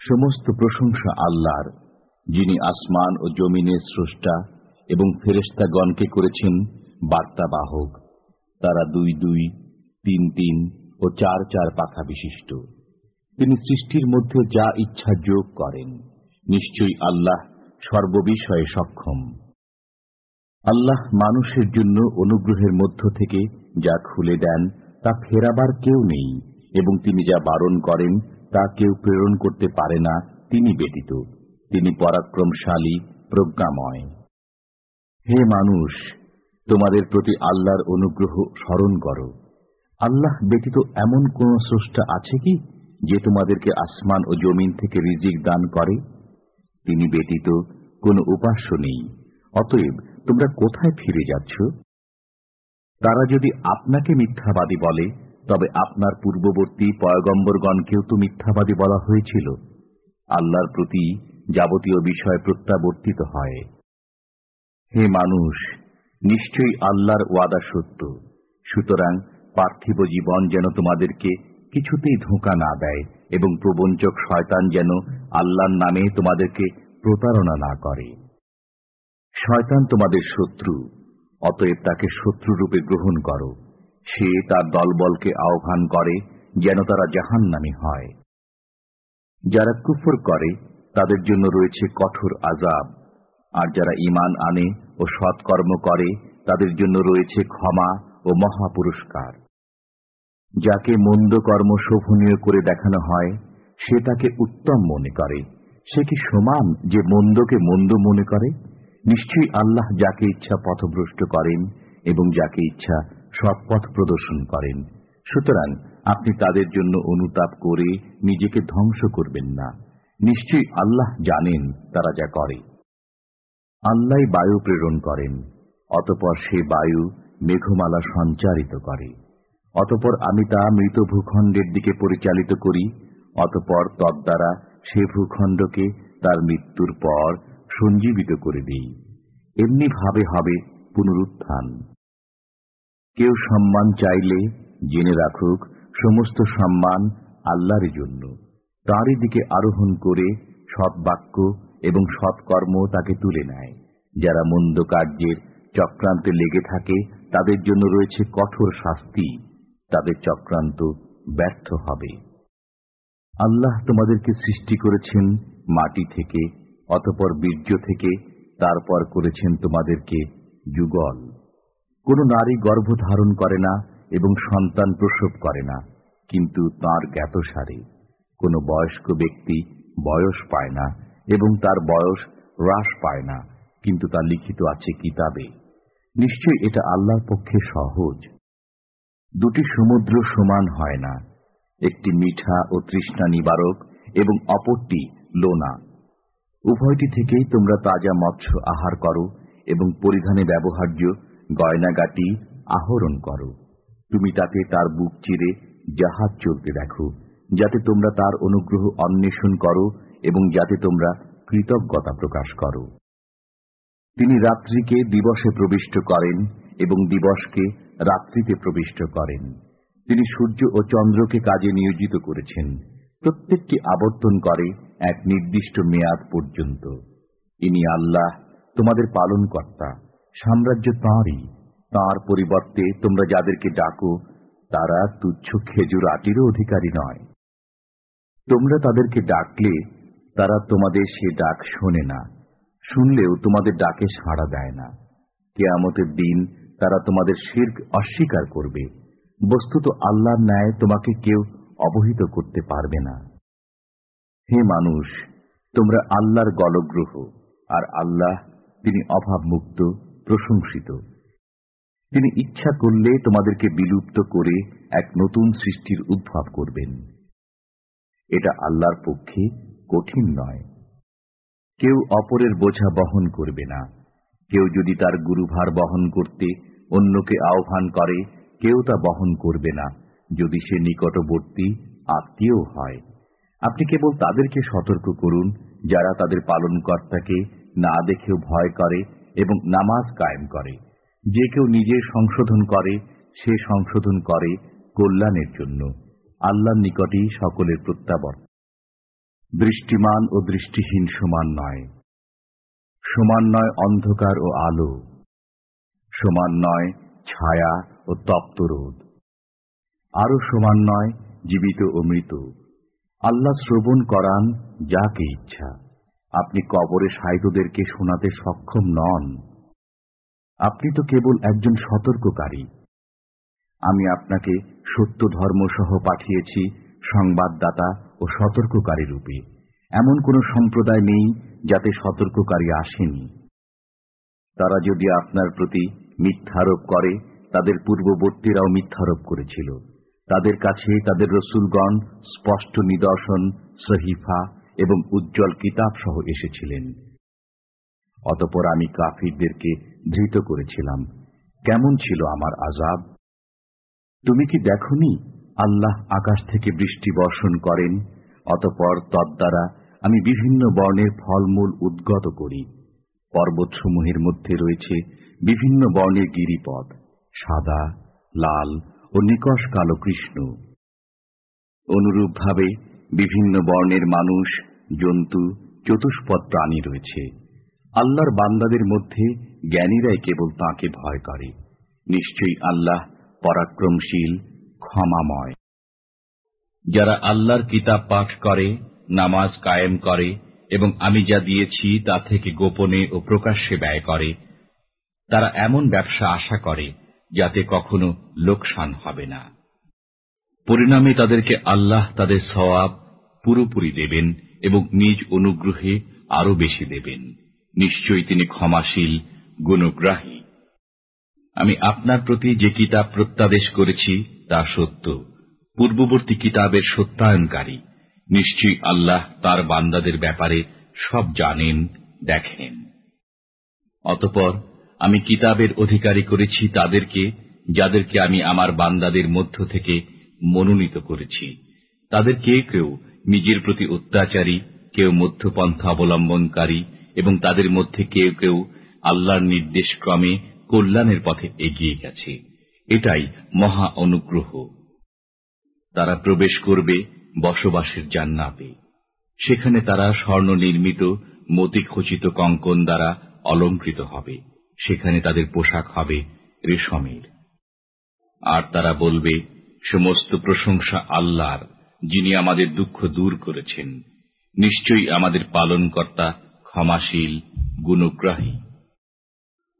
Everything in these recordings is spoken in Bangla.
সমস্ত প্রশংসা আল্লাহর, যিনি আসমান ও জমিনের স্রষ্টা এবং ফেরেস্তাগণকে করেছেন বার্তাবাহক। তারা দুই দুই, তিন তিন ও চার চার পাখা বিশিষ্ট। তিনি সৃষ্টির মধ্যে যা ইচ্ছা যোগ করেন, নিশ্চয়ই আল্লাহ সর্ববিষয়ে সক্ষম। আল্লাহ মানুষের জন্য অনুগ্রহের মধ্য থেকে যা খুলে দেন, তা ফেরাবার কেউ নেই এবং তিনি যা বারণ করেন তা কেউ প্রেরণ করতে পারে না, তিনি ব্যতীত। তিনি পরাক্রমশালী, প্রজ্ঞাময়। হে মানুষ, তোমাদের প্রতি আল্লাহর অনুগ্রহ স্মরণ করো। আল্লাহ ব্যতীত এমন কোন স্রষ্টা আছে কি, যে তোমাদেরকে আসমান ও জমিন থেকে রিজিক দান করে? তিনি ব্যতীত কোনো উপাস্য নেই। অতএব তোমরা কোথায় ফিরে যাচ্ছ? তারা যদি আপনাকে মিথ্যাবাদী বলে তবে আপনার পূর্ববর্তী পয়গম্বরগণকেও তো মিথ্যাবাদী বলা হয়েছিল। আল্লাহর প্রতি যাবতীয় বিষয় প্রত্যাবর্তিত হয়। হে মানুষ, নিশ্চয়ই আল্লাহর ওয়াদা সত্য। সুতরাং পার্থিব জীবন যেন তোমাদেরকে কিছুতেই ধোঁকা না দেয় এবং প্রবঞ্চক শয়তান যেন আল্লাহর নামে তোমাদেরকে প্রতারণা না করে। শয়তান তোমাদের শত্রু, অতএব তাকে শত্রুরূপে গ্রহণ করো। সে তার দলবলকে আহ্বান করে যেন তারা জাহান নামে হয়। যারা কুফর করে, তাদের জন্য রয়েছে কঠোর আজাব আর যারা ইমান আনে ও সৎকর্ম করে, তাদের জন্য রয়েছে ক্ষমা ও মহাপুরস্কার। যাকে মন্দ কর্ম শোভনীয় করে দেখানো হয়, সে তাকে উত্তম মনে করে। সে কি সমান যে মন্দকে মন্দ মনে করে? নিশ্চয়ই আল্লাহ যাকে ইচ্ছা পথভ্রষ্ট করেন এবং যাকে ইচ্ছা সৎ পথ প্রদর্শন করেন। সুতরাং আপনি তাদের জন্য অনুতাপ করে নিজেকে ধ্বংস করবেন না। নিশ্চয়ই আল্লাহ জানেন তারা যা করে। আল্লাহ বায়ু প্রেরণ করেন, অতপর সে বায়ু মেঘমালা সঞ্চারিত করে। অতপর আমি তা মৃত ভূখণ্ডের দিকে পরিচালিত করি, অতপর তদ্বারা সে ভূখণ্ডকে তার মৃত্যুর পর সঞ্জীবিত করে দিই। এমনি ভাবে হবে পুনরুত্থান। কেউ সম্মান চাইলে জেনে রাখুক, সমস্ত সম্মান আল্লাহর জন্য। তাঁরই দিকে আরোহণ করে সৎবাক্য এবং সৎকর্ম তাকে তুলে নেয়। যারা মন্দ কার্যের চক্রান্তে লেগে থাকে, তাদের জন্য রয়েছে কঠোর শাস্তি। তাদের চক্রান্ত ব্যর্থ হবে। আল্লাহ তোমাদেরকে সৃষ্টি করেছেন মাটি থেকে, অতপর বীর্য থেকে, তারপর করেছেন তোমাদেরকে যুগল। কোন নারী গর্ভ ধারণ করে না এবং সন্তান প্রসব করে না, কিন্তু তার জ্ঞাতসারে। কোন বয়স্ক ব্যক্তি বয়স পায় না এবং তার বয়স হ্রাস পায় না, কিন্তু তা লিখিত আছে কিতাবে। নিশ্চয় এটা আল্লাহর পক্ষে সহজ। দুটি সমুদ্র সমান হয় না, একটি মিঠা ও তৃষ্ণা নিবারক এবং অপরটি লোনা। উভয়টি থেকেই তোমরা তাজা মৎস্য আহার করো এবং পরিধানে ব্যবহার্য গয়নাগাটি আহরণ করো। তুমি তাতে তার বুক চিরে জাহাজ চলতে দেখো, যাতে তোমরা তার অনুগ্রহ অন্বেষণ করো এবং যাতে তোমরা কৃতজ্ঞতা প্রকাশ করো। তিনি রাত্রিকে দিবসে প্রবিষ্ট করেন এবং দিবসকে রাত্রিতে প্রবিষ্ট করেন। তিনি সূর্য ও চন্দ্রকে কাজে নিয়োজিত করেছেন। প্রত্যেকটি আবর্তন করে এক নির্দিষ্ট মেয়াদ পর্যন্ত। ইনি আল্লাহ, তোমাদের পালন কর্তা সাম্রাজ্য তাঁরই। তাঁর পরিবর্তে তোমরা যাদেরকে ডাকো, তারা তুচ্ছ খেজুর আটিরও অধিকারী নয়। তোমরা তাদেরকে ডাকলে, তারা তোমাদের সে ডাক শোনে না। শুনলেও তোমাদের ডাকে সাড়া দেয় না। কেয়ামতের দিন তারা তোমাদের শির্ক অস্বীকার করবে। বস্তুত আল্লাহর ন্যায় তোমাকে কেউ অবহিত করতে পারবে না। হে মানুষ, তোমরা আল্লাহর গলগ্রহ, আর আল্লাহ তিনি অভাবমুক্ত। প্রশংসিত। তিনি ইচ্ছা করলে তোমাদেরকে বিলুপ্ত করে এক নতুন সৃষ্টির উদ্ভব করবেন। এটা আল্লাহর পক্ষে কঠিন নয়। কেউ অপরের বোঝা বহন করবে না। কেউ যদি তার গুরুভার বহন করতে অন্যকে আহ্বান করে, কেউ তা বহন করবে না। যদি সে নিকটবর্তী আত্মীয় হয়। আপনি কেবল তাদেরকে সতর্ক করুন, যারা তাদের পালনকর্তাকে না দেখেও ভয় করে এবং নামাজ কায়েম করে। যে কেউ নিজের সংশোধন করে, সে সংশোধন করে কল্যাণের জন্য। আল্লাহর নিকটেই সকলের প্রত্যাবর্তন। দৃষ্টিমান ও দৃষ্টিহীন সমান নয়। সমান নয় অন্ধকার ও আলো। সমান নয় ছায়া ও তপ্ত রোদ। আরও সমান নয় জীবিত ও মৃত। আল্লাহ শ্রবণ করান যাকে ইচ্ছা। আপনি কবরে সাইদদেরকে শোনাতে সক্ষম নন। আপনি তো কেবল একজন সতর্ককারী। আমি আপনাকে সত্য ধর্ম সহ পাঠিয়েছি, সংবাদদাতা ও সতর্ককারী রূপে। এমন কোন সম্প্রদায় নেই যাতে সতর্ককারী আসেনি। তারা যদি আপনার প্রতি মিথ্যারোপ করে, তাদের পূর্ববর্তীরাও মিথ্যারোপ করেছিল। তাদের কাছে তাদের রসুলগণ স্পষ্ট নিদর্শন, সহিফা এবং উজ্জ্বল কিতাব সহ এসেছিলেন। অতপর আমি কাফিরদেরকে ধৃত করেছিলাম। কেমন ছিল আমার আজাব তুমি কি দেখনি আল্লাহ আকাশ থেকে বৃষ্টি বর্ষণ করেন? অতপর তদ্বারা আমি বিভিন্ন বর্ণের ফলমূল উদ্গত করি। পর্বতসমূহের মধ্যে রয়েছে বিভিন্ন বর্ণের গিরিপথ, সাদা, লাল ও নিকশ কালো কৃষ্ণ। অনুরূপভাবে বিভিন্ন বর্ণের মানুষ, জন্তু, চতুষ্পদ প্রাণী রয়েছে। আল্লাহর বান্দাদের মধ্যে জ্ঞানীরাই কেবল তাকে ভয় করে। নিশ্চয়ই আল্লাহ পরাক্রমশীল, ক্ষমাময়। যারা আল্লাহর কিতাব পাঠ করে, নামাজ কায়েম করে এবং আমি যা দিয়েছি তা থেকে গোপনে ও প্রকাশ্যে ব্যয় করে, তারা এমন ব্যবসা আশা করে যাতে কখনো লোকসান হবে না। পরিণামে তাদেরকে আল্লাহ তাদের সওয়াব পুরোপুরি দেবেন এবং নিজ অনুগ্রহে আরও বেশি দেবেন। নিশ্চয়ই তিনি ক্ষমাশীল, গুণগ্রাহী। আমি আপনার প্রতি যে কিতাব প্রত্যাদেশ করেছি, তা সত্য। পূর্ববর্তী কিতাবের সত্যায়নকারী। নিশ্চয়ই আল্লাহ তার বান্দাদের ব্যাপারে সব জানেন, দেখেন। অতপর আমি কিতাবের অধিকারী করেছি তাদেরকে, যাদেরকে আমি আমার বান্দাদের মধ্য থেকে মনোনীত করেছি। তাদের কেউ কেউ নিজের প্রতি অত্যাচারী, কেউ মধ্যপন্থা অবলম্বনকারী এবং তাদের মধ্যে কেউ কেউ আল্লাহর নির্দেশ ক্রমে কল্যাণের পথে এগিয়ে গেছে। এটাই মহা অনুগ্রহ। তারা প্রবেশ করবে বসবাসের জান্নাতে। সেখানে তারা স্বর্ণ নির্মিত মতিখচিত কঙ্কন দ্বারা অলঙ্কৃত হবে। সেখানে তাদের পোশাক হবে রেশমের। আর তারা বলবে সমস্ত প্রশংসা আল্লাহর, যিনি আমাদের দুঃখ দূর করেছেন। নিশ্চয়ই আমাদের পালনকর্তা ক্ষমাশীল, গুণগ্রাহী।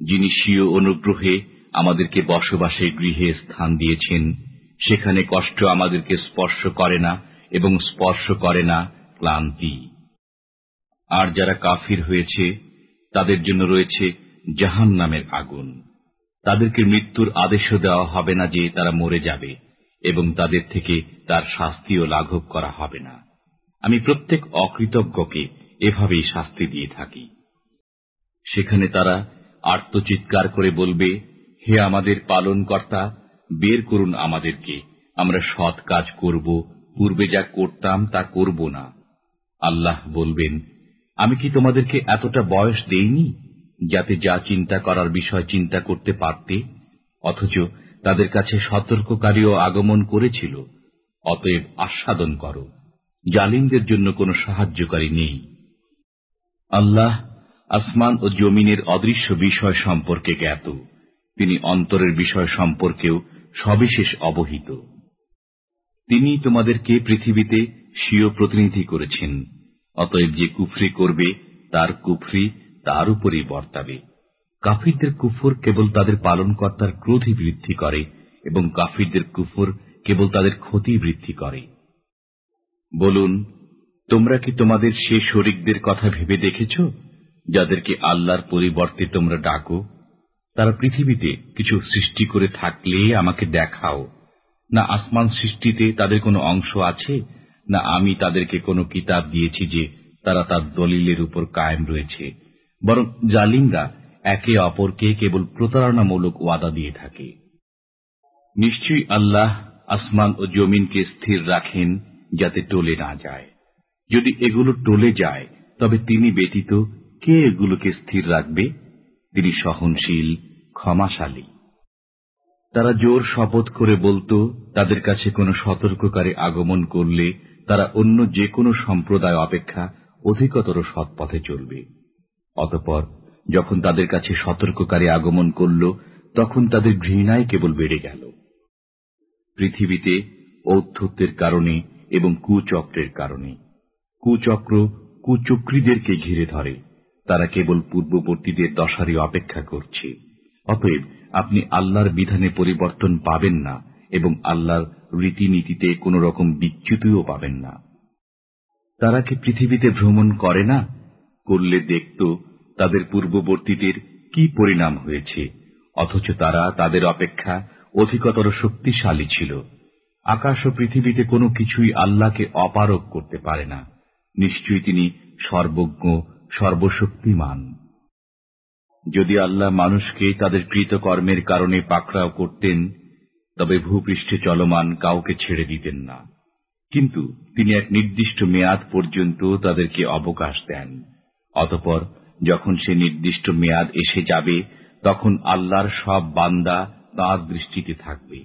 যিনি স্বীয় অনুগ্রহে আমাদেরকে বসবাসের গৃহে স্থান দিয়েছেন, সেখানে কষ্ট আমাদেরকে স্পর্শ করে না এবং স্পর্শ করে না ক্লান্তি। আর যারা কাফির হয়েছে, তাদের জন্য রয়েছে জাহান নামের আগুন। তাদেরকে মৃত্যুর আদেশও দেওয়া হবে না যে তারা মরে যাবে। এবং তাদের থেকে তার শাস্তিও লাঘব করা হবে না। আমি প্রত্যেক অকৃতজ্ঞকে এভাবেই শাস্তি দিয়ে থাকি। সেখানে তারা আর্তচিৎকার করে বলবে, হে আমাদের পালন কর্তা বের করুন আমাদেরকে। আমরা সৎ কাজ করব, পূর্বে যা করতাম তা করব না। আল্লাহ বলবেন, আমি কি তোমাদেরকে এতটা বয়স দেইনি, যাতে যা চিন্তা করার বিষয় চিন্তা করতে পারতে? অথচ তাদের কাছে সতর্ককারীও আগমন করেছিল, অতএব আস্বাদন করো। জালিমদের জন্য কোনো সাহায্যকারী নেই। আল্লাহ আসমান ও জমিনের অদৃশ্য বিষয় সম্পর্কে জ্ঞাত। তিনি অন্তরের বিষয় সম্পর্কেও সবিশেষ অবহিত। তিনি তোমাদেরকে পৃথিবীতে স্বীয় প্রতিনিধি করেছেন, অতএব যে কুফরি করবে, তার কুফরি তার উপরই বর্তাবে। কাফিরদের কুফর কেবল তাদের পালনকর্তার ক্রোধই বৃদ্ধি করে এবং কাফিরদের কুফর কেবল তাদের ক্ষতি বৃদ্ধি করে। বলুন, তোমরা কি তোমাদের সে শরিকদের কথা ভেবে দেখেছ, যাদেরকে আল্লাহর পরিবর্তে তোমরা ডাকো? তারা পৃথিবীতে কিছু সৃষ্টি করে থাকলে আমাকে দেখাও। না আসমান সৃষ্টিতে তাদের কোনো অংশ আছে, না আমি তাদেরকে কোনো কিতাব দিয়েছি যে তারা তার দলিলের উপর কায়েম রয়েছে। বরং জালিমরা একে অপরকে কেবল প্রতারণামূলক ওয়াদা দিয়ে থাকে। নিশ্চয়ই আল্লাহ আসমান ও জমিনকে স্থির রাখেন যাতে টলে না যায়। যদি এগুলো টলে যায়, তবে তিনি ব্যতীত কে এগুলোকে স্থির রাখবে? তিনি সহনশীল, ক্ষমাশালী। তারা জোর শপথ করে বলতো, তাদের কাছে কোনো সতর্ককারী আগমন করলে তারা অন্য যে কোনো সম্প্রদায় অপেক্ষা অধিকতর সৎপথে চলবে। অতপর যখন তাদের কাছে সতর্ককারী আগমন করল, তখন তাদের ঘৃণায় কেবল বেড়ে গেল। পৃথিবীতে ঔদ্ধত্যের কারণে এবং কুচক্রের কারণে। কুচক্র কুচক্রীদেরকে ঘিরে ধরে। তারা কেবল পূর্ববর্তীদের দশারই অপেক্ষা করছে। অতএব আপনি আল্লাহর বিধানে পরিবর্তন পাবেন না এবং আল্লাহর রীতিনীতিতে কোন রকম বিচ্যুতিও পাবেন না। তারা কি পৃথিবীতে ভ্রমণ করে না? করলে দেখত তাদের পূর্ববর্তীদের কি পরিণাম হয়েছে? অথচ তারা তাদের অপেক্ষা অধিকতর শক্তিশালী ছিল। আকাশ ও পৃথিবীতে কোনো কিছুই আল্লাহকে অপারক করতে পারে না। নিশ্চয়ই তিনি সর্বজ্ঞ, সর্বশক্তিমান। যদি আল্লাহ মানুষকে তাদের কৃতকর্মের কারণে পাকড়াও করতেন, তবে ভূপৃষ্ঠে চলমান কাউকে ছেড়ে দিতেন না। কিন্তু তিনি এক নির্দিষ্ট মেয়াদ পর্যন্ত তাদেরকে অবকাশ দেন। অতপর যখন সে নির্দিষ্ট মেয়াদ এসে যাবে তখন আল্লাহর সব বান্দা তার দৃষ্টিতে থাকবে।